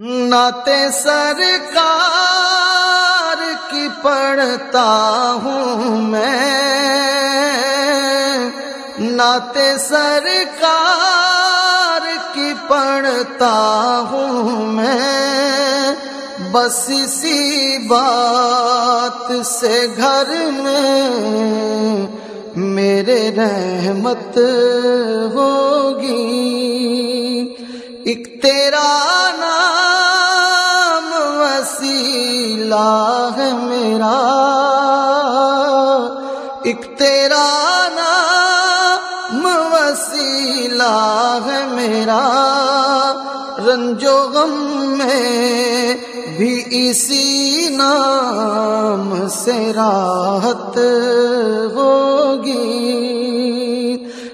ناتے سرکار کی پڑھتا ہوں میں۔ ناتے سرکار کی پڑھتا ہوں میں۔ بس اسی بات سے گھر میں میرے رحمت ہوگی۔ ایک تیرا وسیلہ ہے میرا، ایک تیرا نام وسیلہ ہے میرا۔ رنجو غم میں بھی اسی نام سے راحت ہوگی۔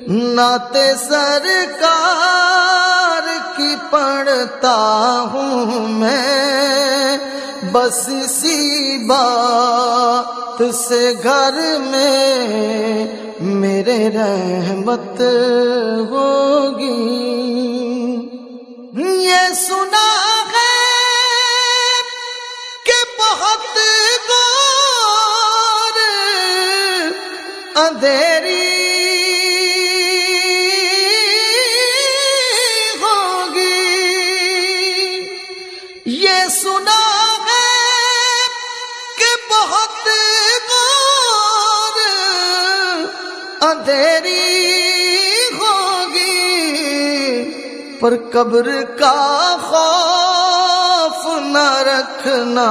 ناتے سرکار کی پڑھتا ہوں میں بس سی بات سے گھر میں میرے رحمت ہوگی۔ یہ سنا ہے کہ بہت اندھیری ہوگی پر قبر کا خوف نہ رکھنا،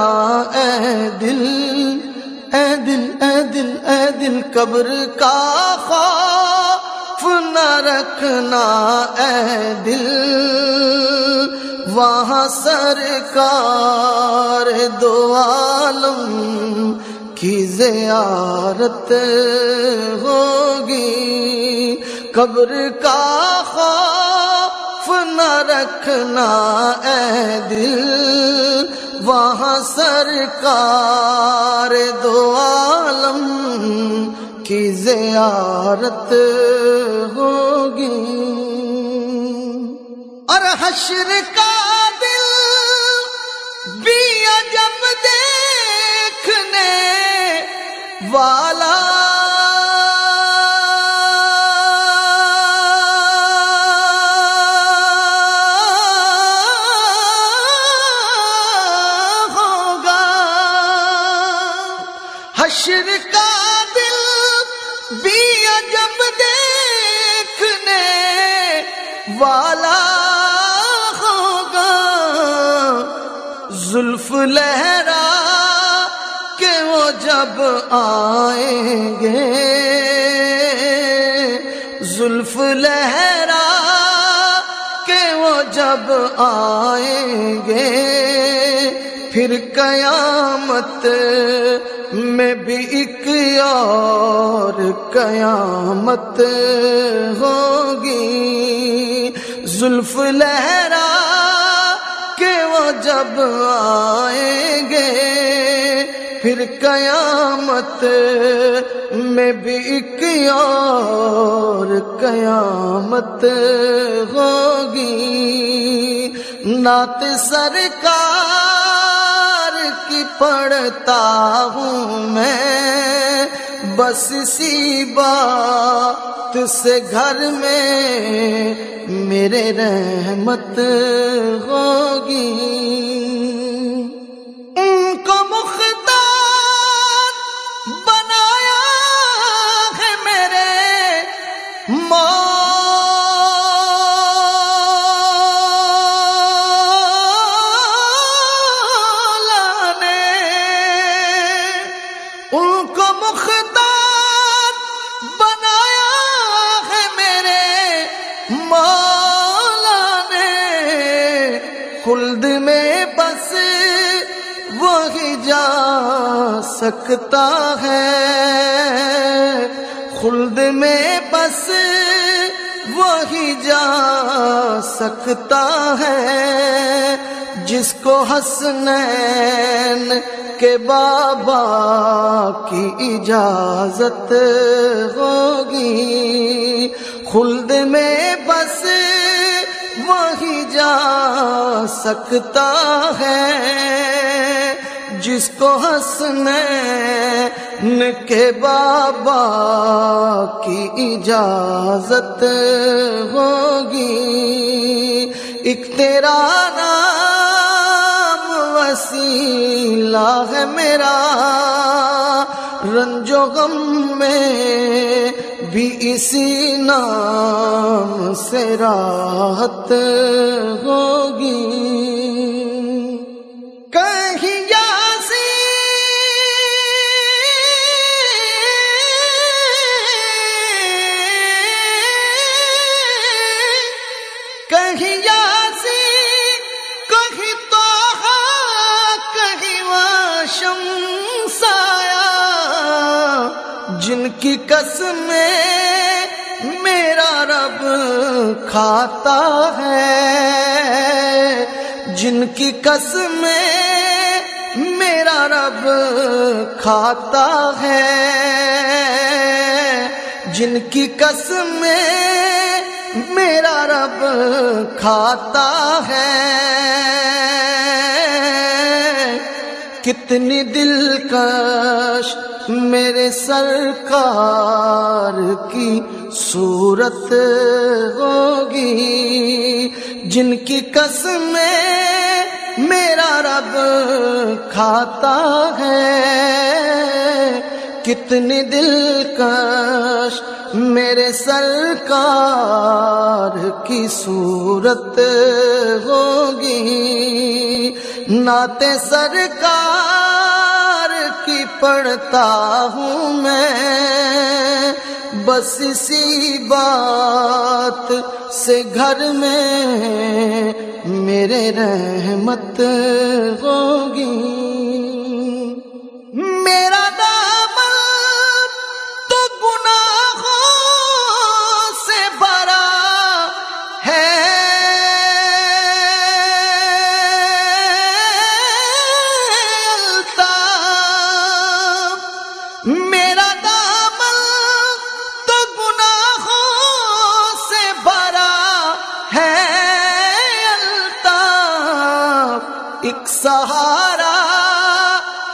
اے دل اے دل اے دل اے دل، قبر کا خوف نہ رکھنا، اے دل۔ وہاں سرکار دو عالم کی زیارت ہوگی؟ قبر کا خوف نہ رکھنا اے دل، وہاں سرکار دو عالم کی زیارت ہوگی۔ اور حشر کا والا۔ ہوگا۔ حشر کا دل بھی عجب دیکھنے والا ہوگا۔ زلف لہرا جب آئیں گے، زلف لہرا کہ وہ جب آئیں گے، پھر قیامت میں بھی ایک اور قیامت ہوگی۔ زلف لہرا کہ وہ جب آئیں گے پھر قیامت میں بھی ایک اور قیامت ہوگی۔ نعت سرکار کی پڑھتا ہوں میں، بس اسی بات سے گھر میں میرے رحمت ہوگی۔ میں بس وہی جا سکتا ہے۔ خلد میں بس وہی جا سکتا ہے۔ جس کو حسنین کے بابا کی اجازت ہوگی۔ خلد میں بس وہی جا سکتا ہے جس کو ہنسنے کے بابا کی اجازت ہوگی۔ ایک تیرا نام وسیلہ ہے میرا۔ رنج و غم میں بھی اسی نام سے راحت ہوگی۔ جن کی قسمیں میرا رب کھاتا ہے جن کی قسمیں میرا رب کھاتا ہے جن کی قسمیں میرا رب کھاتا ہے کتنی دلکش میرے سرکار کی صورت ہوگی، جن کی قسمیں میرا رب کھاتا ہے۔ کتنی دلکش میرے سرکار کی صورت ہوگی۔ نعت سرکار پڑھتا ہوں میں۔ بس اسی بات سے گھر میں میرے رحمت ہوگی۔ سہارا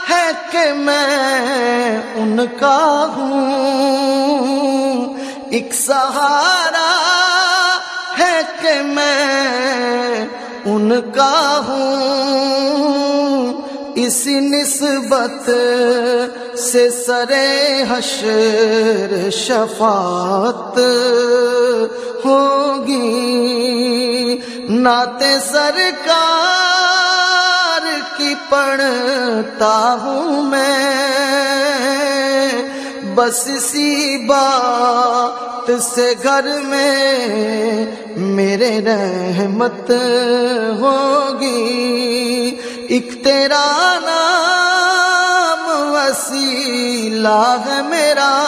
ہے کہ میں ان کا ہوں۔ ایک سہارا ہے کہ میں ان کا ہوں۔ اسی نسبت سے سرے حشر شفاعت ہوگی۔ نعت سرکار کی پڑھتا ہوں میں۔ بس اسی بات سے گھر میں میرے رحمت ہوگی۔ ایک تیرا نام وسیلہ ہے میرا۔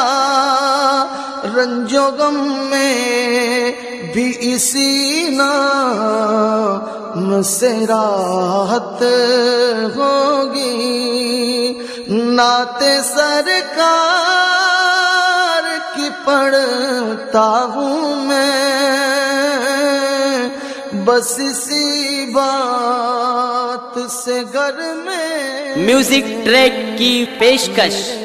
رنج و غم میں بھی اسی نام سے راحت ہوگی۔ نعت سرکار کی پڑھتا ہوں میں۔ بس اسی بات سے گھر میں میوزک ٹریک کی پیشکش۔